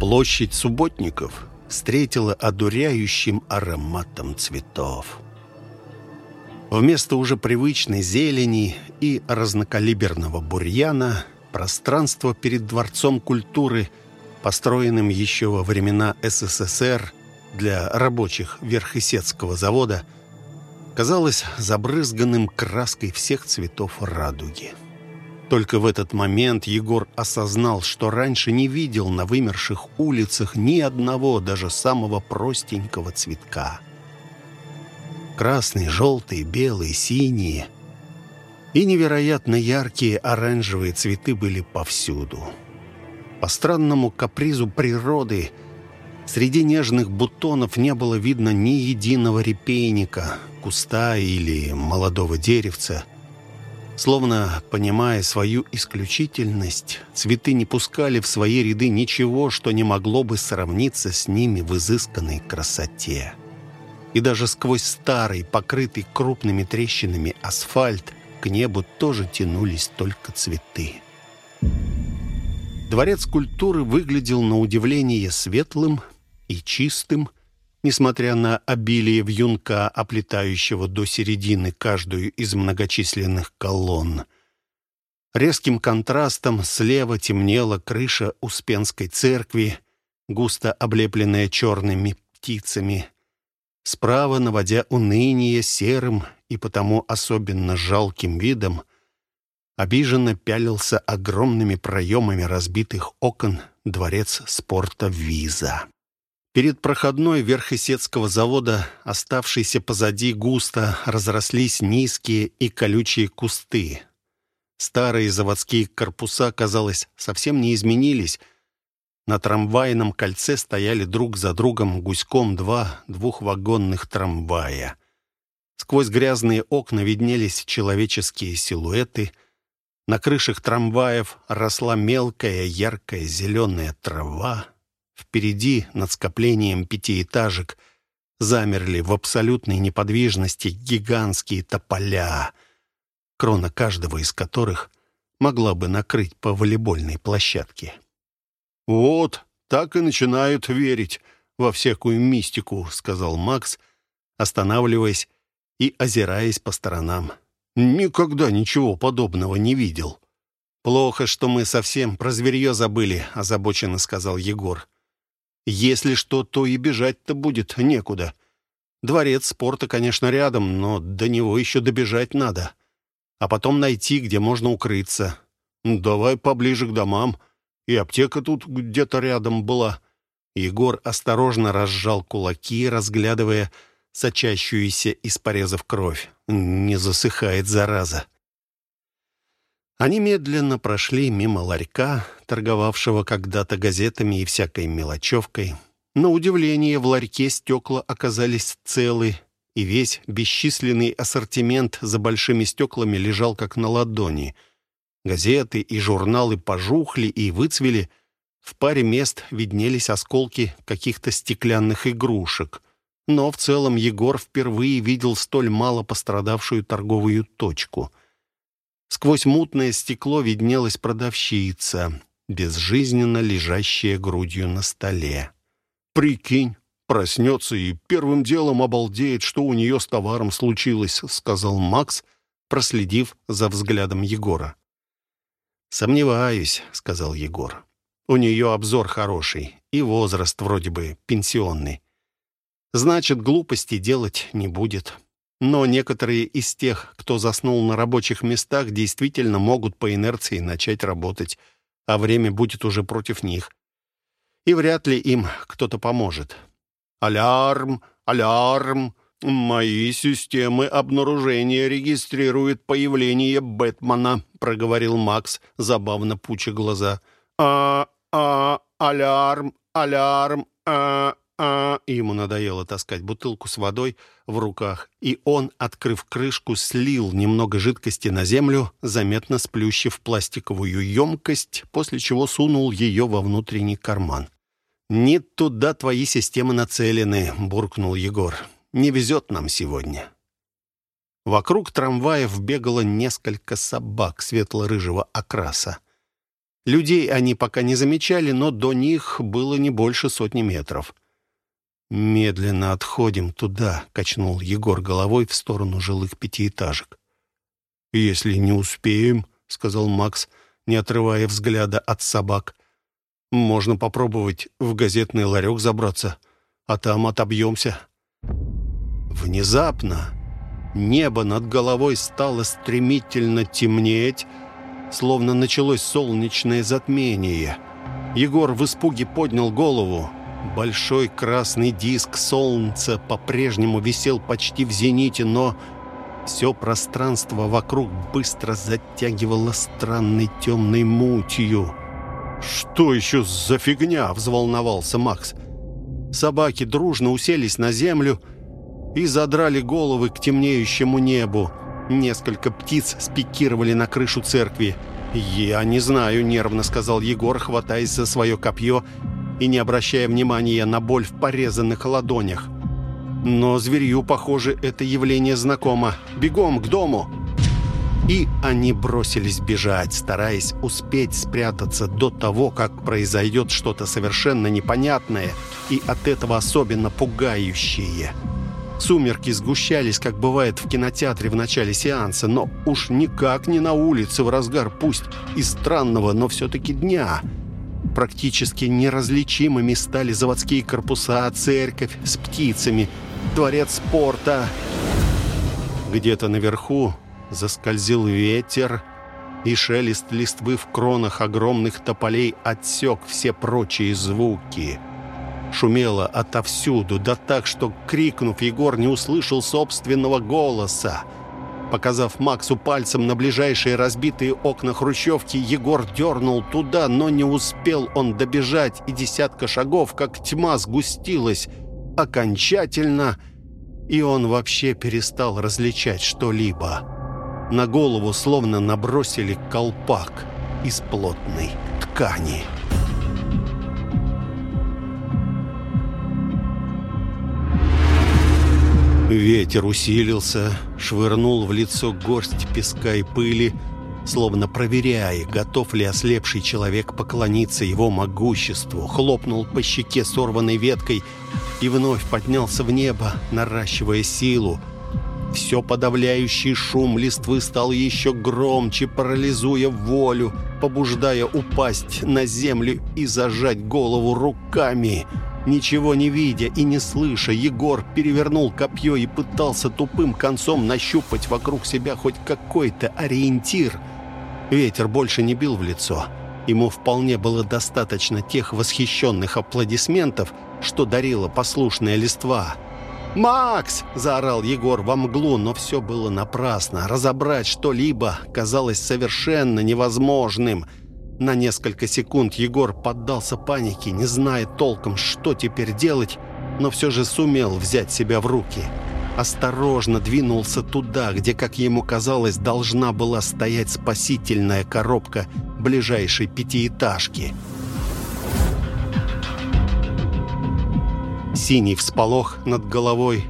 Площадь субботников встретила одуряющим ароматом цветов. Вместо уже привычной зелени и разнокалиберного бурьяна пространство перед Дворцом культуры, построенным еще во времена СССР для рабочих Верхесецкого завода, казалось забрызганным краской всех цветов радуги. Только в этот момент Егор осознал, что раньше не видел на вымерших улицах ни одного, даже самого простенького цветка. Красные, желтые, белые, синие и невероятно яркие оранжевые цветы были повсюду. По странному капризу природы среди нежных бутонов не было видно ни единого репейника, куста или молодого деревца – Словно понимая свою исключительность, цветы не пускали в свои ряды ничего, что не могло бы сравниться с ними в изысканной красоте. И даже сквозь старый, покрытый крупными трещинами асфальт, к небу тоже тянулись только цветы. Дворец культуры выглядел на удивление светлым и чистым, несмотря на обилие вьюнка, оплетающего до середины каждую из многочисленных колонн. Резким контрастом слева темнела крыша Успенской церкви, густо облепленная черными птицами. Справа, наводя уныние серым и потому особенно жалким видом, обиженно пялился огромными проемами разбитых окон дворец спорта «Виза». Перед проходной верхесецкого завода, оставшейся позади густо, разрослись низкие и колючие кусты. Старые заводские корпуса, казалось, совсем не изменились. На трамвайном кольце стояли друг за другом гуськом два двухвагонных трамвая. Сквозь грязные окна виднелись человеческие силуэты. На крышах трамваев росла мелкая яркая зеленая трава. Впереди, над скоплением пятиэтажек, замерли в абсолютной неподвижности гигантские тополя, крона каждого из которых могла бы накрыть по волейбольной площадке. «Вот, так и начинают верить во всякую мистику», — сказал Макс, останавливаясь и озираясь по сторонам. «Никогда ничего подобного не видел». «Плохо, что мы совсем про зверье забыли», — озабоченно сказал Егор. Если что, то и бежать-то будет некуда. Дворец спорта, конечно, рядом, но до него еще добежать надо. А потом найти, где можно укрыться. Давай поближе к домам. И аптека тут где-то рядом была. Егор осторожно разжал кулаки, разглядывая сочащуюся из порезов кровь. Не засыхает, зараза. Они медленно прошли мимо ларька, торговавшего когда-то газетами и всякой мелочевкой. На удивление, в ларьке стекла оказались целы, и весь бесчисленный ассортимент за большими стеклами лежал как на ладони. Газеты и журналы пожухли и выцвели. В паре мест виднелись осколки каких-то стеклянных игрушек. Но в целом Егор впервые видел столь мало пострадавшую торговую точку — Сквозь мутное стекло виднелась продавщица, безжизненно лежащая грудью на столе. «Прикинь, проснется и первым делом обалдеет, что у нее с товаром случилось», — сказал Макс, проследив за взглядом Егора. «Сомневаюсь», — сказал Егор. «У нее обзор хороший и возраст вроде бы пенсионный. Значит, глупости делать не будет. Но некоторые из тех, кто заснул на рабочих местах, действительно могут по инерции начать работать, а время будет уже против них. И вряд ли им кто-то поможет. «Алярм! Алярм! Мои системы обнаружения регистрируют появление Бэтмена», проговорил Макс, забавно пуча глаза. «А, а, алярм, алярм, а, а Ему надоело таскать бутылку с водой в руках, и он, открыв крышку, слил немного жидкости на землю, заметно сплющив пластиковую емкость, после чего сунул ее во внутренний карман. «Не туда твои системы нацелены», — буркнул Егор. «Не везет нам сегодня». Вокруг трамваев бегало несколько собак светло-рыжего окраса. Людей они пока не замечали, но до них было не больше сотни метров. «Медленно отходим туда», — качнул Егор головой в сторону жилых пятиэтажек. «Если не успеем», — сказал Макс, не отрывая взгляда от собак, «можно попробовать в газетный ларек забраться, а там отобьемся». Внезапно небо над головой стало стремительно темнеть, словно началось солнечное затмение. Егор в испуге поднял голову. Большой красный диск солнца по-прежнему висел почти в зените, но все пространство вокруг быстро затягивало странной темной мутью. «Что еще за фигня?» — взволновался Макс. Собаки дружно уселись на землю и задрали головы к темнеющему небу. Несколько птиц спикировали на крышу церкви. «Я не знаю», — нервно сказал Егор, хватаясь за свое копье и не обращая внимания на боль в порезанных ладонях. Но зверью, похоже, это явление знакомо. «Бегом к дому!» И они бросились бежать, стараясь успеть спрятаться до того, как произойдет что-то совершенно непонятное и от этого особенно пугающее. Сумерки сгущались, как бывает в кинотеатре в начале сеанса, но уж никак не на улице в разгар, пусть и странного, но все-таки дня. Практически неразличимыми стали заводские корпуса, церковь с птицами, дворец спорта. Где-то наверху заскользил ветер, и шелест листвы в кронах огромных тополей отсек все прочие звуки — шумело отовсюду, да так, что, крикнув, Егор не услышал собственного голоса. Показав Максу пальцем на ближайшие разбитые окна хрущевки, Егор дернул туда, но не успел он добежать, и десятка шагов, как тьма сгустилась окончательно, и он вообще перестал различать что-либо. На голову словно набросили колпак из плотной ткани. Ветер усилился, швырнул в лицо горсть песка и пыли, словно проверяя, готов ли ослепший человек поклониться его могуществу, хлопнул по щеке сорванной веткой и вновь поднялся в небо, наращивая силу. Все подавляющий шум листвы стал еще громче, парализуя волю, побуждая упасть на землю и зажать голову руками — Ничего не видя и не слыша, Егор перевернул копье и пытался тупым концом нащупать вокруг себя хоть какой-то ориентир. Ветер больше не бил в лицо. Ему вполне было достаточно тех восхищенных аплодисментов, что дарила послушная листва. «Макс!» – заорал Егор во мглу, но все было напрасно. Разобрать что-либо казалось совершенно невозможным – на несколько секунд Егор поддался панике, не зная толком, что теперь делать, но все же сумел взять себя в руки. Осторожно двинулся туда, где, как ему казалось, должна была стоять спасительная коробка ближайшей пятиэтажки. Синий всполох над головой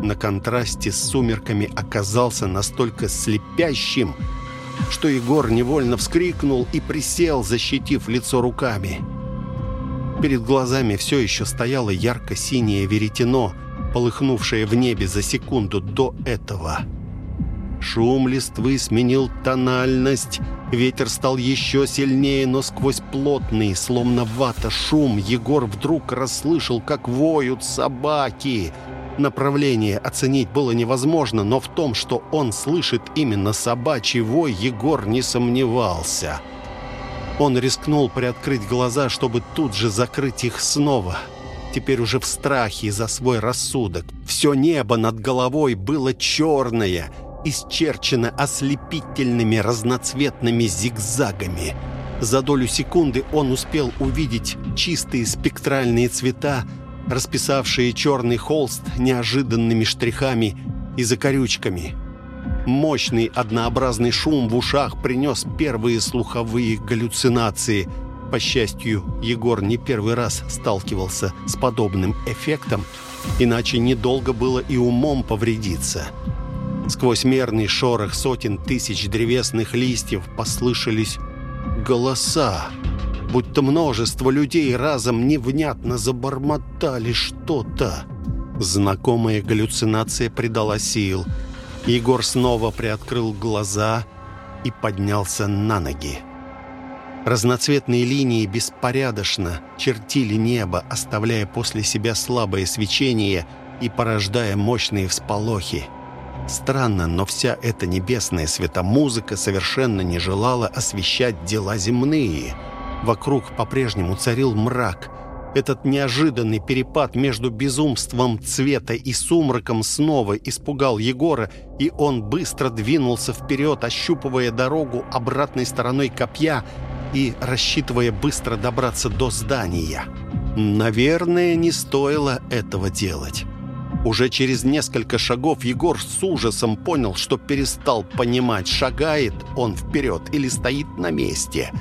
на контрасте с сумерками оказался настолько слепящим, что Егор невольно вскрикнул и присел, защитив лицо руками. Перед глазами все еще стояло ярко-синее веретено, полыхнувшее в небе за секунду до этого. Шум листвы сменил тональность, ветер стал еще сильнее, но сквозь плотный, словно вата, шум Егор вдруг расслышал, как воют собаки — Направление оценить было невозможно, но в том, что он слышит именно собачий вой, Егор не сомневался. Он рискнул приоткрыть глаза, чтобы тут же закрыть их снова. Теперь уже в страхе за свой рассудок. Все небо над головой было черное, исчерчено ослепительными разноцветными зигзагами. За долю секунды он успел увидеть чистые спектральные цвета, расписавшие черный холст неожиданными штрихами и закорючками. Мощный однообразный шум в ушах принес первые слуховые галлюцинации. По счастью, Егор не первый раз сталкивался с подобным эффектом, иначе недолго было и умом повредиться. Сквозь мерный шорох сотен тысяч древесных листьев послышались голоса, будто множество людей разом невнятно забормотали что-то. Знакомая галлюцинация придала сил. Егор снова приоткрыл глаза и поднялся на ноги. Разноцветные линии беспорядочно чертили небо, оставляя после себя слабое свечение и порождая мощные всполохи. Странно, но вся эта небесная светомузыка совершенно не желала освещать дела земные. Вокруг по-прежнему царил мрак. Этот неожиданный перепад между безумством цвета и сумраком снова испугал Егора, и он быстро двинулся вперед, ощупывая дорогу обратной стороной копья и рассчитывая быстро добраться до здания. Наверное, не стоило этого делать. Уже через несколько шагов Егор с ужасом понял, что перестал понимать, шагает он вперед или стоит на месте.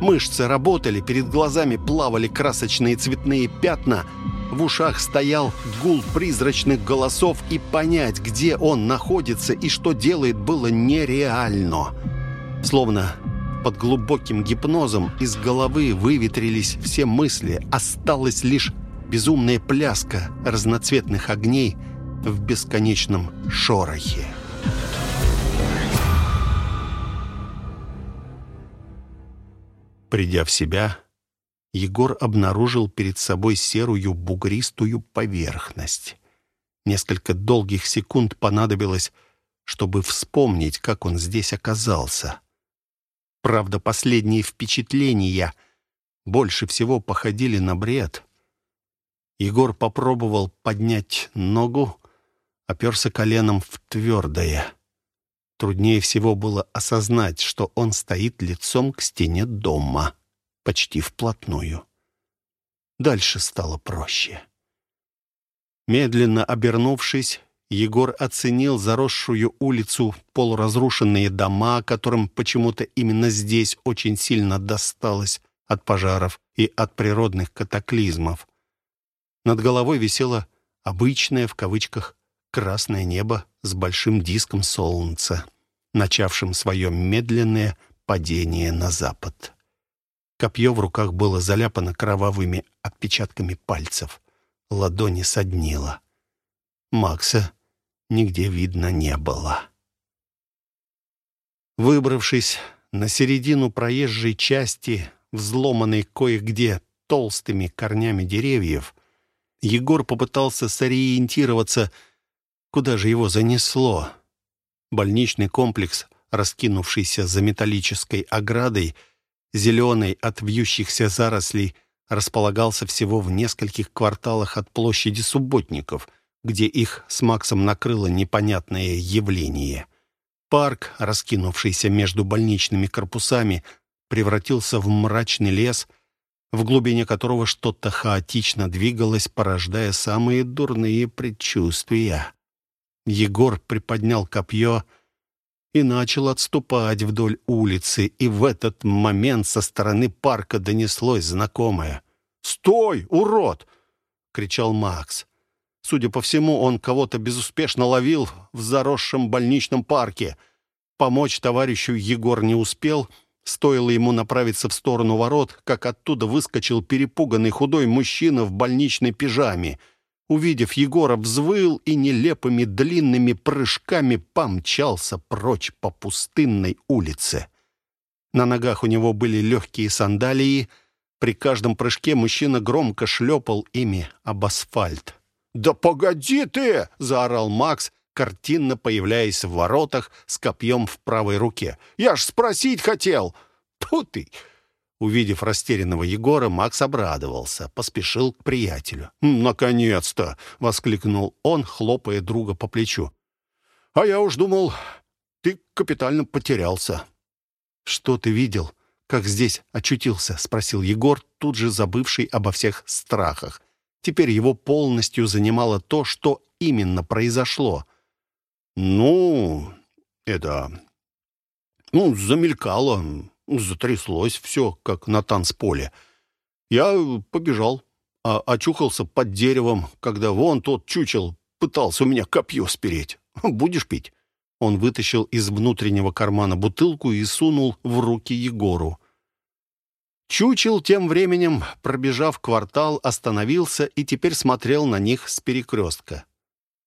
Мышцы работали, перед глазами плавали красочные цветные пятна, в ушах стоял гул призрачных голосов, и понять, где он находится и что делает, было нереально. Словно под глубоким гипнозом из головы выветрились все мысли, осталась лишь безумная пляска разноцветных огней в бесконечном шорохе. Придя в себя, Егор обнаружил перед собой серую бугристую поверхность. Несколько долгих секунд понадобилось, чтобы вспомнить, как он здесь оказался. Правда, последние впечатления больше всего походили на бред. Егор попробовал поднять ногу, оперся коленом в твердое. Труднее всего было осознать, что он стоит лицом к стене дома, почти вплотную. Дальше стало проще. Медленно обернувшись, Егор оценил заросшую улицу, полуразрушенные дома, которым почему-то именно здесь очень сильно досталось от пожаров и от природных катаклизмов. Над головой висело обычное, в кавычках, красное небо с большим диском солнца, начавшим свое медленное падение на запад. Копье в руках было заляпано кровавыми отпечатками пальцев. Ладони соднило. Макса нигде видно не было. Выбравшись на середину проезжей части, взломанной кое-где толстыми корнями деревьев, Егор попытался сориентироваться, куда же его занесло. Больничный комплекс, раскинувшийся за металлической оградой, зеленой от вьющихся зарослей, располагался всего в нескольких кварталах от площади субботников — где их с Максом накрыло непонятное явление. Парк, раскинувшийся между больничными корпусами, превратился в мрачный лес, в глубине которого что-то хаотично двигалось, порождая самые дурные предчувствия. Егор приподнял копье и начал отступать вдоль улицы, и в этот момент со стороны парка донеслось знакомое. «Стой, урод!» — кричал Макс. Судя по всему, он кого-то безуспешно ловил в заросшем больничном парке. Помочь товарищу Егор не успел. Стоило ему направиться в сторону ворот, как оттуда выскочил перепуганный худой мужчина в больничной пижаме. Увидев Егора, взвыл и нелепыми длинными прыжками помчался прочь по пустынной улице. На ногах у него были легкие сандалии. При каждом прыжке мужчина громко шлепал ими об асфальт. «Да погоди ты!» — заорал Макс, картинно появляясь в воротах с копьем в правой руке. «Я ж спросить хотел!» «Тьфу ты!» Увидев растерянного Егора, Макс обрадовался, поспешил к приятелю. «Наконец-то!» — воскликнул он, хлопая друга по плечу. «А я уж думал, ты капитально потерялся». «Что ты видел? Как здесь очутился?» — спросил Егор, тут же забывший обо всех страхах. Теперь его полностью занимало то, что именно произошло. «Ну, это... Ну, замелькало, затряслось все, как на танцполе. Я побежал, а очухался под деревом, когда вон тот чучел пытался у меня копье спереть. Будешь пить?» Он вытащил из внутреннего кармана бутылку и сунул в руки Егору. Чучел тем временем, пробежав квартал, остановился и теперь смотрел на них с перекрестка.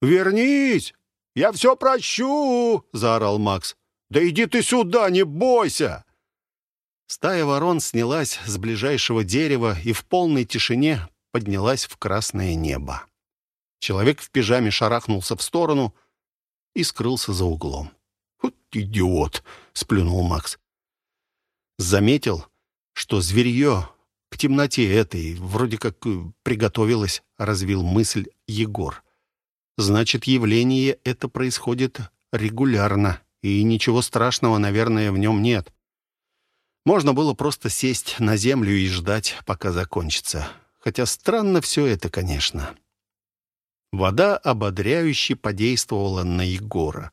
«Вернись! Я все прощу!» — заорал Макс. «Да иди ты сюда, не бойся!» Стая ворон снялась с ближайшего дерева и в полной тишине поднялась в красное небо. Человек в пижаме шарахнулся в сторону и скрылся за углом. «Вот идиот!» — сплюнул Макс. Заметил, что зверье к темноте этой вроде как приготовилось, развил мысль Егор. Значит, явление это происходит регулярно, и ничего страшного, наверное, в нем нет. Можно было просто сесть на землю и ждать, пока закончится. Хотя странно все это, конечно. Вода ободряюще подействовала на Егора.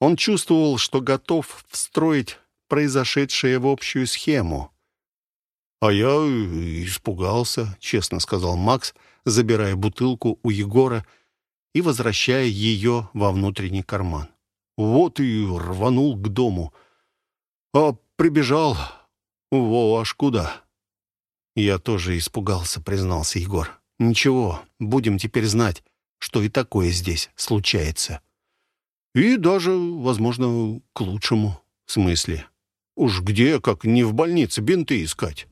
Он чувствовал, что готов встроить произошедшее в общую схему. «А я испугался», — честно сказал Макс, забирая бутылку у Егора и возвращая ее во внутренний карман. Вот и рванул к дому. А прибежал... Во, аж куда? Я тоже испугался, признался Егор. Ничего, будем теперь знать, что и такое здесь случается. И даже, возможно, к лучшему. В смысле? Уж где, как не в больнице, бинты искать.